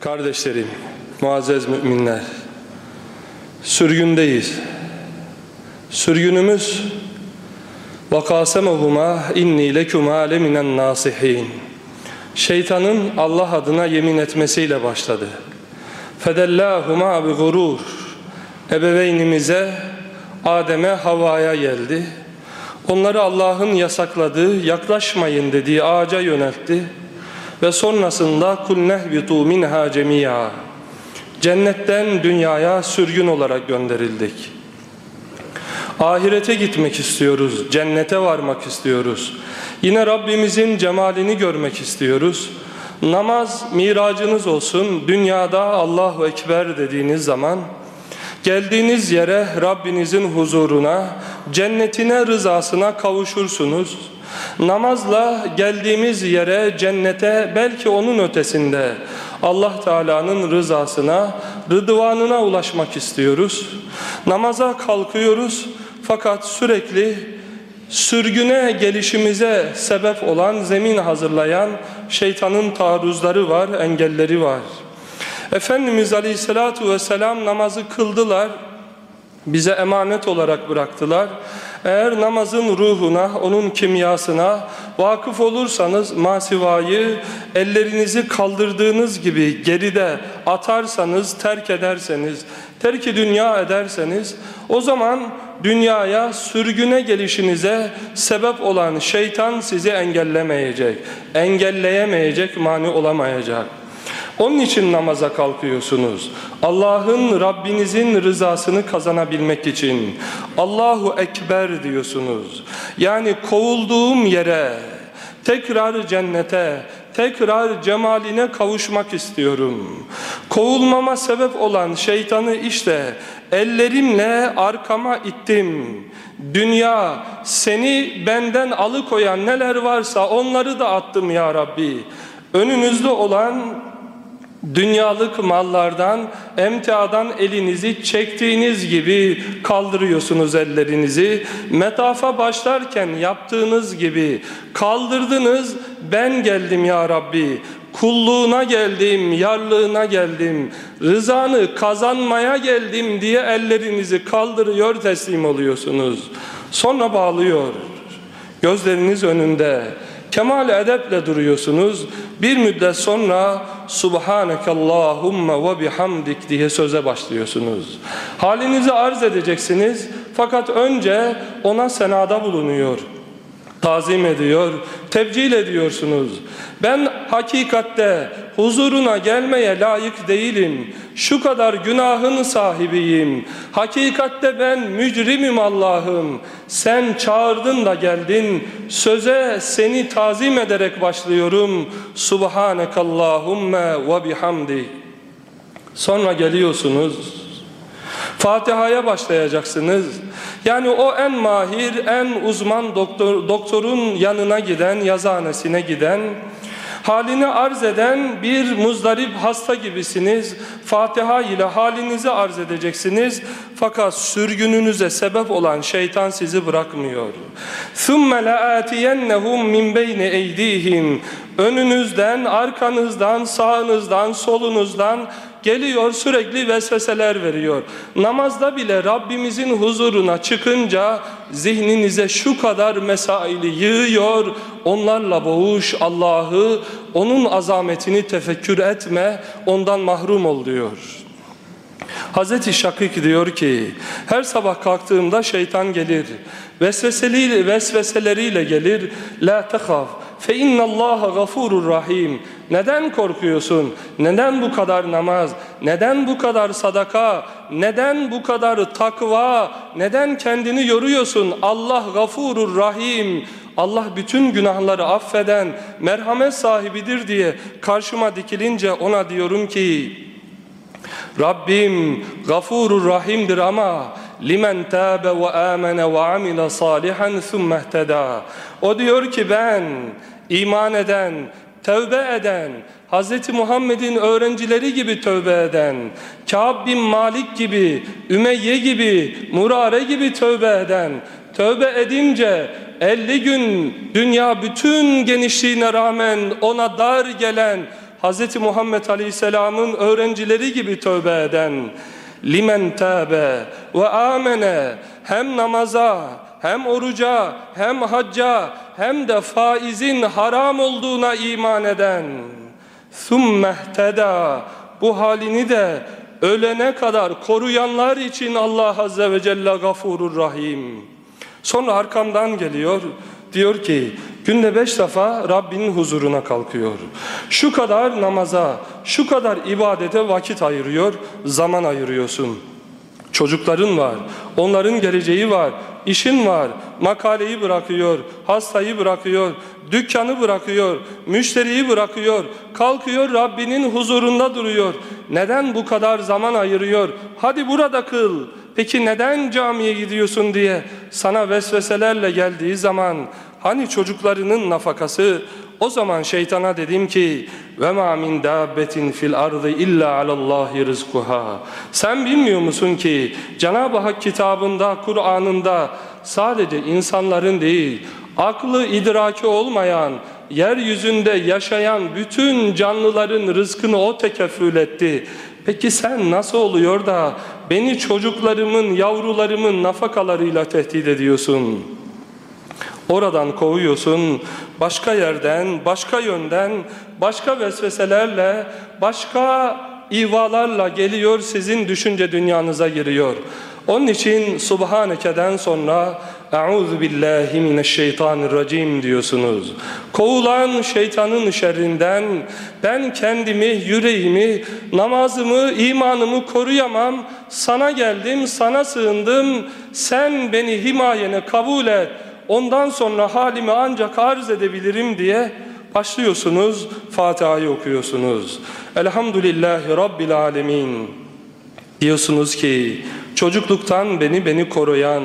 Kardeşlerim, muazzez müminler, sürgündeyiz. Sürgünümüz وَقَاسَمَهُمَا اِنِّي لَكُمَا لَمِنَ النَّاسِحِينَ Şeytanın Allah adına yemin etmesiyle başladı. فَدَلَّاهُمَا بِغُرُورٍ Ebeveynimize, Adem'e, Havva'ya geldi. Onları Allah'ın yasakladığı, yaklaşmayın dediği ağaca yöneltti. Ve sonrasında kul nehbitu minha cemia. Cennetten dünyaya sürgün olarak gönderildik. Ahirete gitmek istiyoruz, cennete varmak istiyoruz. Yine Rabbimizin cemalini görmek istiyoruz. Namaz miracınız olsun. Dünyada Allahu Ekber dediğiniz zaman geldiğiniz yere Rabbinizin huzuruna, cennetine, rızasına kavuşursunuz. Namazla geldiğimiz yere, cennete, belki onun ötesinde Allah Teala'nın rızasına, rıdvanına ulaşmak istiyoruz. Namaza kalkıyoruz fakat sürekli sürgüne gelişimize sebep olan, zemin hazırlayan şeytanın taarruzları var, engelleri var. Efendimiz Aleyhisselatü Vesselam namazı kıldılar, bize emanet olarak bıraktılar. Eğer namazın ruhuna, onun kimyasına vakıf olursanız masivayı ellerinizi kaldırdığınız gibi geride atarsanız, terk ederseniz, terki dünya ederseniz o zaman dünyaya sürgüne gelişinize sebep olan şeytan sizi engellemeyecek, engelleyemeyecek, mani olamayacak. Onun için namaza kalkıyorsunuz. Allah'ın Rabbinizin rızasını kazanabilmek için. Allahu Ekber diyorsunuz. Yani kovulduğum yere, tekrar cennete, tekrar cemaline kavuşmak istiyorum. Kovulmama sebep olan şeytanı işte ellerimle arkama ittim. Dünya seni benden alıkoyan neler varsa onları da attım ya Rabbi. Önünüzde olan dünyalık mallardan, emtiadan elinizi çektiğiniz gibi kaldırıyorsunuz ellerinizi. Metafa başlarken yaptığınız gibi kaldırdınız, ben geldim ya Rabbi. Kulluğuna geldim, yarlığına geldim, rızanı kazanmaya geldim diye ellerinizi kaldırıyor, teslim oluyorsunuz. Sonra bağlıyor, gözleriniz önünde. Kemal edeple duruyorsunuz. Bir müddet sonra Subhanekallahumma ve bihamdik diye söze başlıyorsunuz. Halinizi arz edeceksiniz fakat önce ona senada bulunuyor. Tazim ediyor, tebcil ediyorsunuz. Ben hakikatte huzuruna gelmeye layık değilim. Şu kadar günahın sahibiyim. Hakikatte ben mücrimim Allah'ım. Sen çağırdın da geldin. Söze seni tazim ederek başlıyorum. Subhanekallahümme ve bihamdi. Sonra geliyorsunuz. Fatiha'ya başlayacaksınız. Yani o en mahir, en uzman doktor, doktorun yanına giden, yazıhanesine giden, halini arz eden bir muzdarip hasta gibisiniz. Fatiha ile halinizi arz edeceksiniz. Fakat sürgününüze sebep olan şeytan sizi bırakmıyor. ثُمَّ لَآتِيَنَّهُمْ مِنْ بَيْنِ اَيْدِيهِمْ Önünüzden, arkanızdan, sağınızdan, solunuzdan geliyor sürekli vesveseler veriyor. Namazda bile Rabbimizin huzuruna çıkınca zihninize şu kadar mesaili yığıyor. Onlarla boğuş Allah'ı, onun azametini tefekkür etme, ondan mahrum ol diyor. Hazreti Şakik diyor ki her sabah kalktığımda şeytan gelir. Vesveseli, vesveseleriyle gelir. La tehaf fe innallaha gafurur rahim. Neden korkuyorsun? Neden bu kadar namaz? Neden bu kadar sadaka? Neden bu kadar takva? Neden kendini yoruyorsun? Allah gafurur rahim. Allah bütün günahları affeden, merhamet sahibidir diye karşıma dikilince ona diyorum ki Rabbim gafurur rahimdir ama limen tabe ve amene ve amile salihan thumma ihteda. O diyor ki ben iman eden, tövbe eden, Hz. Muhammed'in öğrencileri gibi tövbe eden, Kâb bin Malik gibi, Ümeyye gibi, Murare gibi tövbe eden, tövbe edince 50 gün dünya bütün genişliğine rağmen ona dar gelen Hz. Muhammed Aleyhisselam'ın öğrencileri gibi tövbe eden limen tâbe ve amene hem namaza hem oruca hem hacca hem de faizin haram olduğuna iman eden ثُمَّ bu halini de ölene kadar koruyanlar için Allah Azze ve Celle gafurur rahim. Sonra arkamdan geliyor diyor ki günde beş defa Rabbinin huzuruna kalkıyor. Şu kadar namaza, şu kadar ibadete vakit ayırıyor, zaman ayırıyorsun. Çocukların var, onların geleceği var, işin var, makaleyi bırakıyor, hastayı bırakıyor, dükkanı bırakıyor, müşteriyi bırakıyor, kalkıyor Rabbinin huzurunda duruyor. Neden bu kadar zaman ayırıyor? Hadi burada kıl. Peki neden camiye gidiyorsun diye sana vesveselerle geldiği zaman hani çocuklarının nafakası o zaman şeytana dedim ki ve ma min dabbetin fil ardı illa alallahi rizquha. Sen bilmiyor musun ki Cenab-ı Hak kitabında, Kur'an'ında sadece insanların değil, aklı idraki olmayan, yeryüzünde yaşayan bütün canlıların rızkını o tekeffül etti. Peki sen nasıl oluyor da beni çocuklarımın, yavrularımın nafakalarıyla tehdit ediyorsun? Oradan kovuyorsun, başka yerden, başka yönden, başka vesveselerle, başka ivalarla geliyor sizin düşünce dünyanıza giriyor. Onun için Subhaneke'den sonra Euzu billahi mineşşeytanirracim diyorsunuz. Kovulan şeytanın şerrinden ben kendimi, yüreğimi, namazımı, imanımı koruyamam. Sana geldim, sana sığındım. Sen beni himayene kabul et. Ondan sonra halimi ancak arz edebilirim diye başlıyorsunuz. Fatiha'yı okuyorsunuz. Elhamdülillahi Rabbil Alemin. Diyorsunuz ki çocukluktan beni beni koruyan,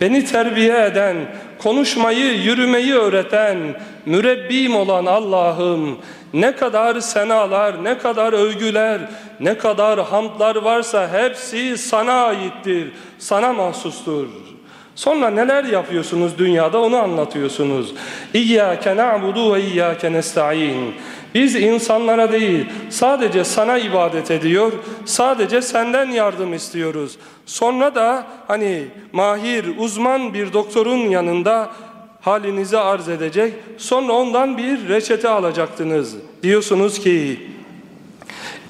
beni terbiye eden, konuşmayı, yürümeyi öğreten, mürebbim olan Allah'ım ne kadar senalar, ne kadar övgüler, ne kadar hamdlar varsa hepsi sana aittir, sana mahsustur. Sonra neler yapıyorsunuz dünyada onu anlatıyorsunuz. İyyâke na'budu ve iyyâke nesta'in. Biz insanlara değil sadece sana ibadet ediyor, sadece senden yardım istiyoruz. Sonra da hani mahir, uzman bir doktorun yanında halinizi arz edecek. Sonra ondan bir reçete alacaktınız. Diyorsunuz ki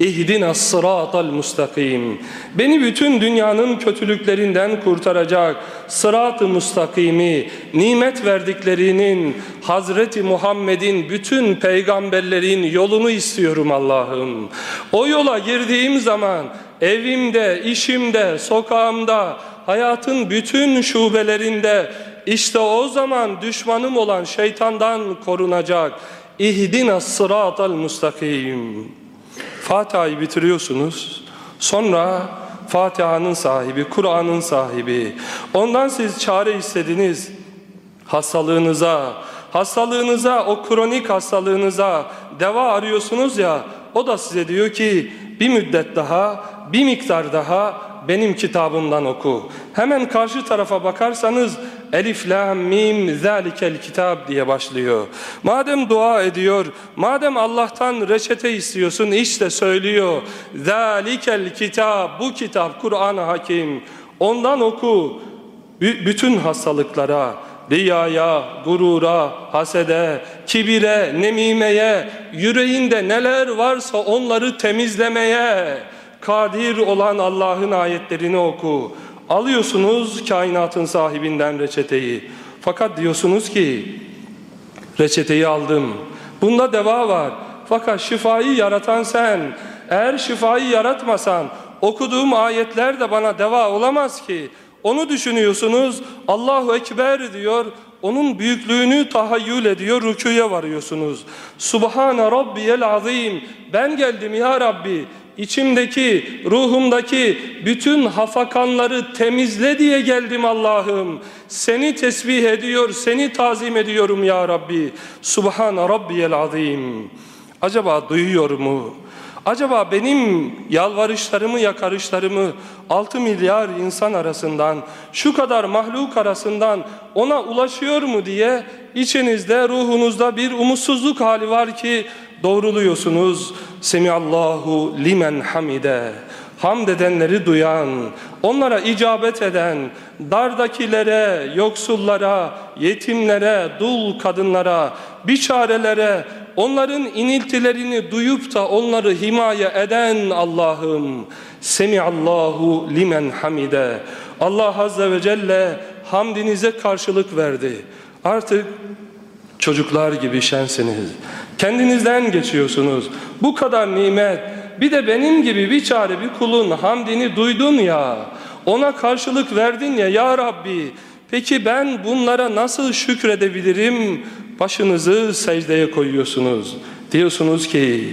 İhdina sıratal mustakim. Beni bütün dünyanın kötülüklerinden kurtaracak sırat-ı mustakimi, nimet verdiklerinin, Hazreti Muhammed'in bütün peygamberlerin yolunu istiyorum Allah'ım. O yola girdiğim zaman evimde, işimde, sokağımda, hayatın bütün şubelerinde işte o zaman düşmanım olan şeytandan korunacak. İhdina sıratal mustakim. Fatiha'yı bitiriyorsunuz. Sonra Fatiha'nın sahibi, Kur'an'ın sahibi. Ondan siz çare istediniz hastalığınıza, hastalığınıza, o kronik hastalığınıza deva arıyorsunuz ya, o da size diyor ki bir müddet daha, bir miktar daha benim kitabımdan oku. Hemen karşı tarafa bakarsanız Elif, Lam, Mim, Zalikel Kitab diye başlıyor. Madem dua ediyor, madem Allah'tan reçete istiyorsun işte söylüyor. Zalikel Kitab, bu kitap Kur'an-ı Hakim. Ondan oku. Bütün hastalıklara, riyaya, gurura, hasede, kibire, nemimeye, yüreğinde neler varsa onları temizlemeye, kadir olan Allah'ın ayetlerini oku. Alıyorsunuz kainatın sahibinden reçeteyi. Fakat diyorsunuz ki reçeteyi aldım. Bunda deva var. Fakat şifayı yaratan sen. Eğer şifayı yaratmasan okuduğum ayetler de bana deva olamaz ki. Onu düşünüyorsunuz. Allahu Ekber diyor. Onun büyüklüğünü tahayyül ediyor. Rüküye varıyorsunuz. Subhane Rabbiyel Azim. Ben geldim ya Rabbi içimdeki, ruhumdaki bütün hafakanları temizle diye geldim Allah'ım. Seni tesbih ediyor, seni tazim ediyorum ya Rabbi. Subhan Rabbiyel Azim. Acaba duyuyor mu? Acaba benim yalvarışlarımı, yakarışlarımı 6 milyar insan arasından, şu kadar mahluk arasından ona ulaşıyor mu diye içinizde, ruhunuzda bir umutsuzluk hali var ki doğruluyorsunuz. Semiallahu limen hamide. Hamd edenleri duyan, onlara icabet eden, dardakilere, yoksullara, yetimlere, dul kadınlara, biçarelere, onların iniltilerini duyup da onları himaye eden Allah'ım. Semiallahu limen hamide. Allah Azze ve Celle hamdinize karşılık verdi. Artık çocuklar gibi şensiniz. Kendinizden geçiyorsunuz. Bu kadar nimet. Bir de benim gibi bir çare bir kulun hamdini duydun ya. Ona karşılık verdin ya ya Rabbi. Peki ben bunlara nasıl şükredebilirim? Başınızı secdeye koyuyorsunuz. Diyorsunuz ki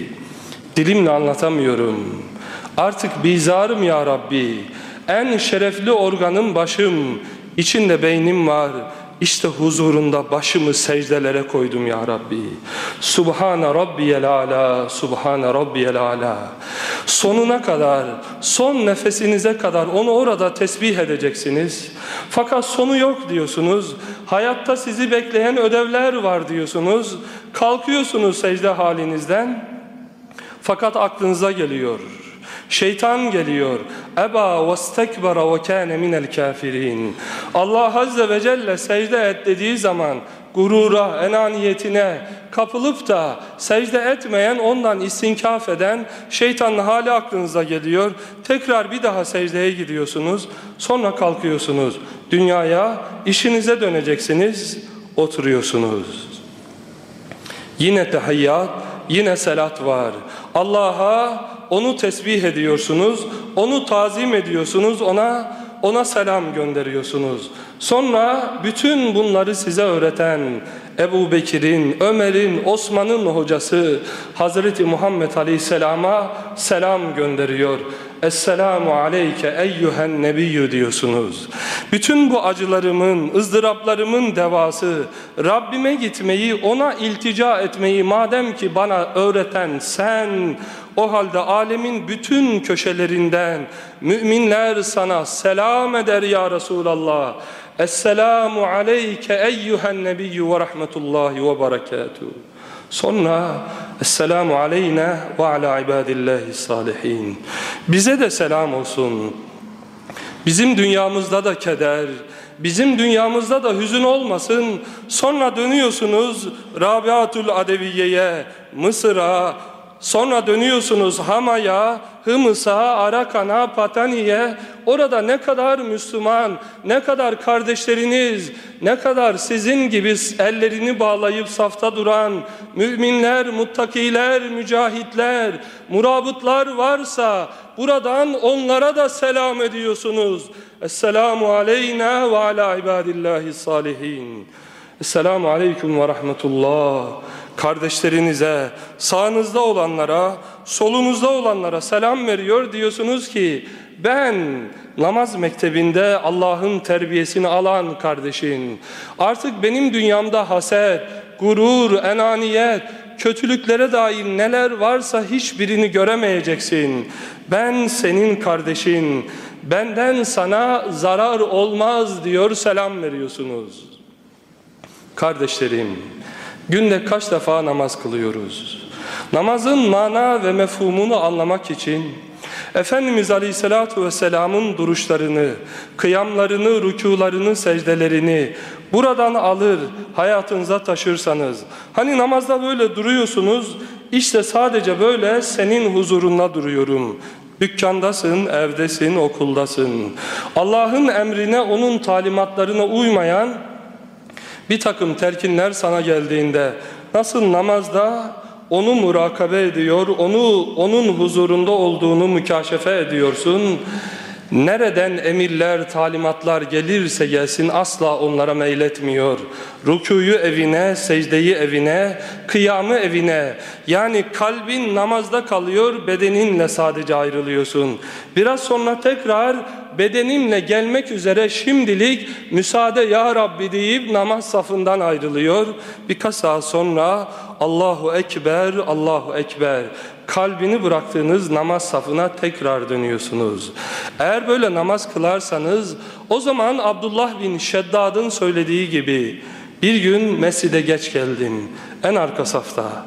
dilimle anlatamıyorum. Artık bizarım ya Rabbi. En şerefli organım başım. İçinde beynim var. İşte huzurunda başımı secdelere koydum ya Rabbi. Subhane Rabbiyel Ala, Subhane Rabbiyel Ala. Sonuna kadar, son nefesinize kadar onu orada tesbih edeceksiniz. Fakat sonu yok diyorsunuz. Hayatta sizi bekleyen ödevler var diyorsunuz. Kalkıyorsunuz secde halinizden. Fakat aklınıza geliyor. Şeytan geliyor. Eba ve stekbara ve kâne minel kafirin. Allah Azze ve Celle secde et dediği zaman gurura, enaniyetine kapılıp da secde etmeyen, ondan istinkaf eden şeytanın hali aklınıza geliyor. Tekrar bir daha secdeye gidiyorsunuz. Sonra kalkıyorsunuz. Dünyaya, işinize döneceksiniz. Oturuyorsunuz. Yine tehiyyat, yine selat var. Allah'a onu tesbih ediyorsunuz, onu tazim ediyorsunuz, ona ona selam gönderiyorsunuz. Sonra bütün bunları size öğreten Ebu Bekir'in, Ömer'in, Osman'ın hocası Hazreti Muhammed Aleyhisselam'a selam gönderiyor. Esselamu aleyke eyyühen nebiyyü diyorsunuz. Bütün bu acılarımın, ızdıraplarımın devası Rabbime gitmeyi, ona iltica etmeyi madem ki bana öğreten sen o halde alemin bütün köşelerinden müminler sana selam eder ya Resulallah. Esselamu aleyke eyyühen nebiyyü ve rahmetullahi ve berekatuhu. Sonra Esselamu aleyna ve ala ibadillahi salihin. Bize de selam olsun. Bizim dünyamızda da keder, bizim dünyamızda da hüzün olmasın. Sonra dönüyorsunuz Rabiatul Adeviye'ye, Mısır'a, Sonra dönüyorsunuz Hama'ya, Hımıs'a, Arakan'a, Patani'ye. Orada ne kadar Müslüman, ne kadar kardeşleriniz, ne kadar sizin gibi ellerini bağlayıp safta duran müminler, muttakiler, mücahitler, murabıtlar varsa buradan onlara da selam ediyorsunuz. Esselamu aleyna ve ala ibadillahi salihin. Esselamu aleyküm ve rahmetullah kardeşlerinize, sağınızda olanlara, solunuzda olanlara selam veriyor diyorsunuz ki ben namaz mektebinde Allah'ın terbiyesini alan kardeşin artık benim dünyamda haset, gurur, enaniyet, kötülüklere dair neler varsa hiçbirini göremeyeceksin. Ben senin kardeşin, benden sana zarar olmaz diyor selam veriyorsunuz. Kardeşlerim, Günde kaç defa namaz kılıyoruz? Namazın mana ve mefhumunu anlamak için Efendimiz Aleyhisselatü Vesselam'ın duruşlarını, kıyamlarını, rükularını, secdelerini buradan alır, hayatınıza taşırsanız. Hani namazda böyle duruyorsunuz, işte sadece böyle senin huzurunda duruyorum. Dükkandasın, evdesin, okuldasın. Allah'ın emrine, onun talimatlarına uymayan bir takım telkinler sana geldiğinde nasıl namazda onu murakabe ediyor, onu onun huzurunda olduğunu mükaşefe ediyorsun. Nereden emirler, talimatlar gelirse gelsin asla onlara meyletmiyor. Rükuyu evine, secdeyi evine, kıyamı evine. Yani kalbin namazda kalıyor, bedeninle sadece ayrılıyorsun. Biraz sonra tekrar bedenimle gelmek üzere şimdilik müsaade ya Rabbi deyip namaz safından ayrılıyor. Birkaç saat sonra Allahu Ekber, Allahu Ekber kalbini bıraktığınız namaz safına tekrar dönüyorsunuz. Eğer böyle namaz kılarsanız o zaman Abdullah bin Şeddad'ın söylediği gibi bir gün mescide geç geldim en arka safta.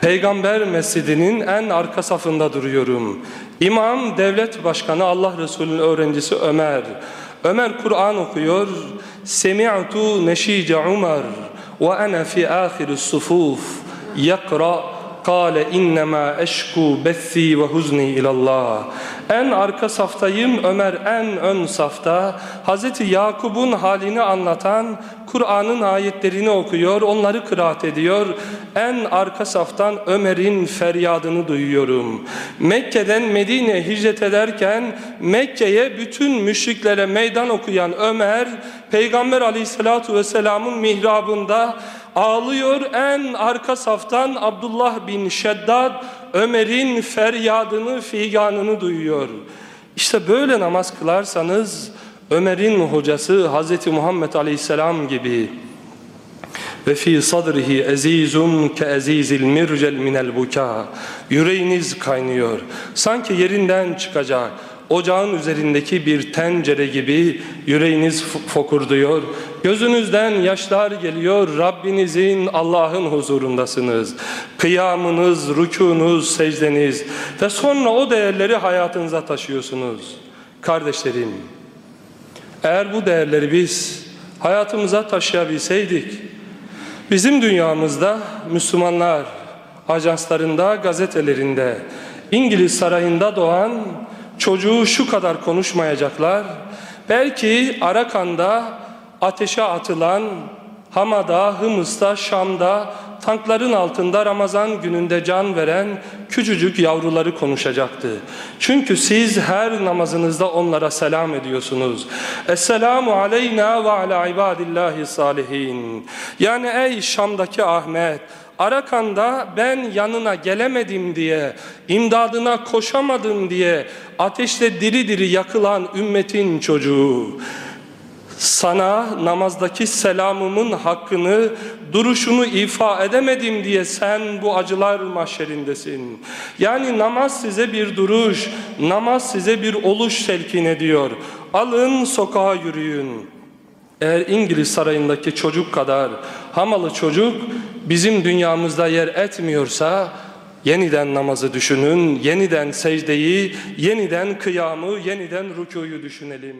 Peygamber mescidinin en arka safında duruyorum. İmam, devlet başkanı Allah Resulü'nün öğrencisi Ömer. Ömer Kur'an okuyor. Semi'tu neşice Umar وأنا في آخر الصفوف يقرأ Kale innema eşku bethi ve huzni ilallah. En arka saftayım Ömer en ön safta. Hazreti Yakub'un halini anlatan Kur'an'ın ayetlerini okuyor, onları kıraat ediyor. En arka saftan Ömer'in feryadını duyuyorum. Mekke'den Medine'ye hicret ederken Mekke'ye bütün müşriklere meydan okuyan Ömer, Peygamber aleyhissalatu vesselamın mihrabında Ağlıyor en arka saftan Abdullah bin Şeddad Ömer'in feryadını, figanını duyuyor. İşte böyle namaz kılarsanız Ömer'in hocası Hz. Muhammed Aleyhisselam gibi ve fi sadrihi azizun ke azizil mircel minel buka yüreğiniz kaynıyor sanki yerinden çıkacak ocağın üzerindeki bir tencere gibi yüreğiniz fokurduyor. Gözünüzden yaşlar geliyor. Rabbinizin Allah'ın huzurundasınız. Kıyamınız, rükunuz, secdeniz ve sonra o değerleri hayatınıza taşıyorsunuz. Kardeşlerim, eğer bu değerleri biz hayatımıza taşıyabilseydik, bizim dünyamızda Müslümanlar ajanslarında, gazetelerinde, İngiliz sarayında doğan çocuğu şu kadar konuşmayacaklar. Belki Arakan'da ateşe atılan Hama'da, Hımıs'ta, Şam'da tankların altında Ramazan gününde can veren küçücük yavruları konuşacaktı. Çünkü siz her namazınızda onlara selam ediyorsunuz. Esselamu aleyna ve ala ibadillahi salihin. Yani ey Şam'daki Ahmet, Arakan'da ben yanına gelemedim diye, imdadına koşamadım diye ateşte diri diri yakılan ümmetin çocuğu. Sana namazdaki selamımın hakkını, duruşunu ifa edemedim diye sen bu acılar mahşerindesin. Yani namaz size bir duruş, namaz size bir oluş telkin ediyor. Alın sokağa yürüyün. Eğer İngiliz sarayındaki çocuk kadar hamalı çocuk bizim dünyamızda yer etmiyorsa yeniden namazı düşünün, yeniden secdeyi, yeniden kıyamı, yeniden rükuyu düşünelim.